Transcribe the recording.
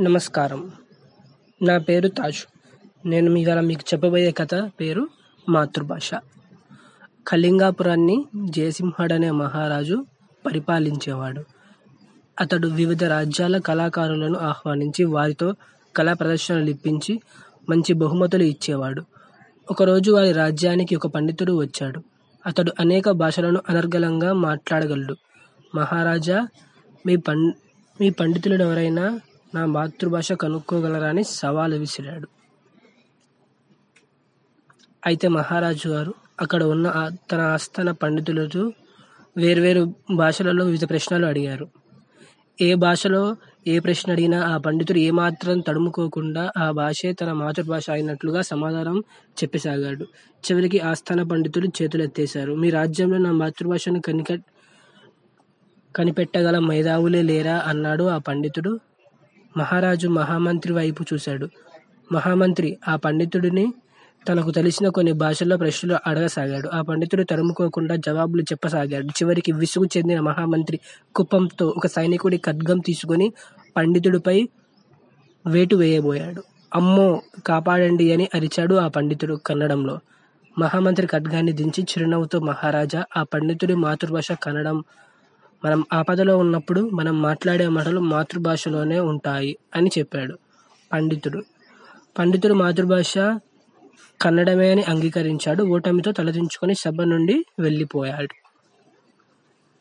నమస్కారం. నా పేరు తాజ్. నేను ఇవాళ మీకు చెప్పబోయే కథ పేరు మాతృభాష. కళింగాపురాన్ని జయసింహుడనే మహారాజు పరిపాలించేవాడు. అతడు వివిధ రాజ్యాల కళాకారులను ఆహ్వానించి వారితో కళా ప్రదర్శనలు ఇప్పించి మంచి బహుమతులు ఇచ్చేవాడు. ఒకరోజు వారి రాజ్యానికి ఒక పండితుడు వచ్చాడు. అతడు అనేక భాషలను అనర్గళంగా మాట్లాడగలడు. మహారాజా మీ పం మీ పండితులు ఎవరైనా నా మాతృభాష కనుక్కోగలరా అని సవాలు విసిరాడు. అయితే మహారాజు గారు అక్కడ ఉన్న తన ఆస్థాన పండితులతో వేర్వేరు భాషలలో వివిధ ప్రశ్నలు అడిగారు. ఏ భాషలో ఏ ప్రశ్న అడిగినా ఆ పండితుడు ఏమాత్రం తడుముకోకుండా ఆ భాషే తన మాతృభాష అయినట్లుగా సమాధానం చెప్పసాగాడు. చివరికి ఆస్థాన పండితులు చేతులెత్తేశారు. మీ రాజ్యంలో నా మాతృభాషను కనిక కనిపెట్టగల మేధావులే లేరా? అన్నాడు ఆ పండితుడు. మహారాజు మహామంత్రి వైపు చూశాడు. మహామంత్రి ఆ పండితుడిని తనకు తెలిసిన కొన్ని భాషల్లో ప్రశ్నలు అడగసాగాడు. ఆ పండితుడు తరుముకోకుండా జవాబులు చెప్పసాగాడు. చివరికి విసుగు చెందిన మహామంత్రి కుప్పంతో ఒక సైనికుడి ఖడ్గం తీసుకుని పండితుడిపై వేటు వేయబోయాడు. అమ్మో కాపాడండి అని అరిచాడు ఆ పండితుడు కన్నడంలో. మహామంత్రి ఖడ్గాన్ని దించి చిరునవ్వుతో మహారాజా ఆ పండితుడి మాతృభాష కన్నడం మనం ఆపదలో ఉన్నప్పుడు మనం మాట్లాడే మాటలు మాతృభాషలోనే ఉంటాయి అని చెప్పాడు పండితుడు. పండితుడు మాతృభాష కన్నడమే అని అంగీకరించాడు. ఓటమితో తలదించుకొని సభ నుండి వెళ్ళిపోయాడు.